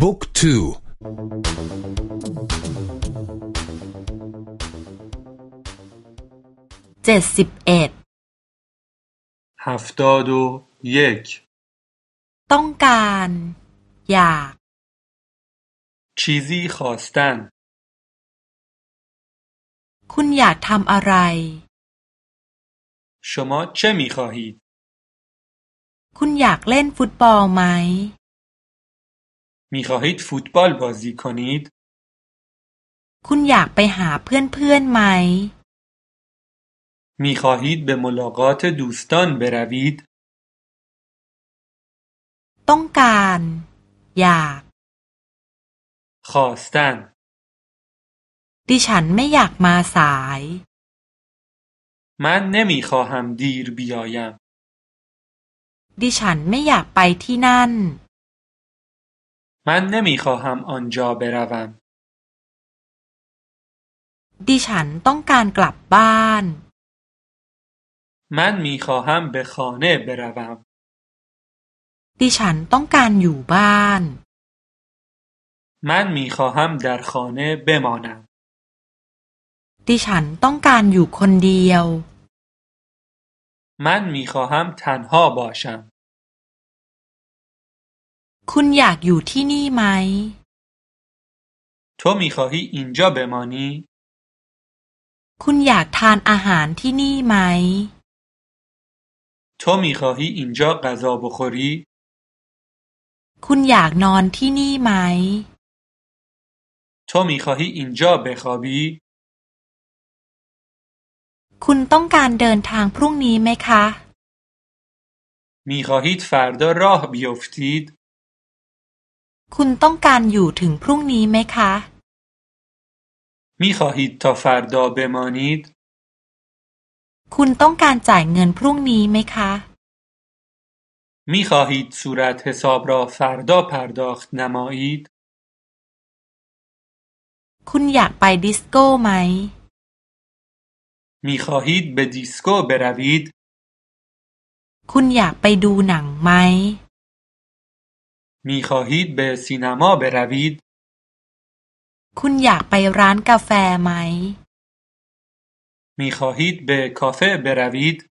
book twoเจ็ดสิบเอ็ดهفتاد و یکต้องการ อยาก چیزی خواستنคุณอยากทำอะไร شما چه می‌خواهیدคุณอยากเล่นฟุตบอลไหม میخواهید فوتبال بازی کنید คุณอยากไปหาเพื่อนๆไหม میخواهید به ملاقات دوستان بروید ต้องการ อยาก خواستن ดิฉันไม่อยากมาสาย من نمیخواهم دیر بیایم ดิฉันไม่อยากไปที่นั่น من نمیخواهم آنجا بروم ดิฉันต้องการกลับบ้าน من میخواهم به خانه بروم ดิฉันต้องการอยู่บ้าน من میخواهم در خانه بمانم ดิฉันต้องการอยู่คนเดียว من میخواهم تنها باشم คุณอยากอยู่ที่นี่ไหม تو میخواهی اینجا بمانی คุณอยากทานอาหารที่นี่ไหม تو میخواهی اینجا غذا بخوری คุณอยากนอนที่นี่ไหม تو میخواهی اینجا بخوابی คุณต้องการเดินทางพรุ่งนี้ไหมคะ میخواهید فردا راه بیفتید คุณต้องการอยู่ถึงพรุ่งนี้ไหมคะ میخواهید تا فردا بمانید คุณต้องการจ่ายเงินพรุ่งนี้ไหมคะ میخواهید صورت حساب را فردا پرداخت نمایید คุณอยากไปดิสโก้ไหม میخواهید به دیسکو بروید คุณอยากไปดูหนังไหม میخواهید به سینما بروید คุณอยากไปร้านกาแฟไหม میخواهید به کافه بروید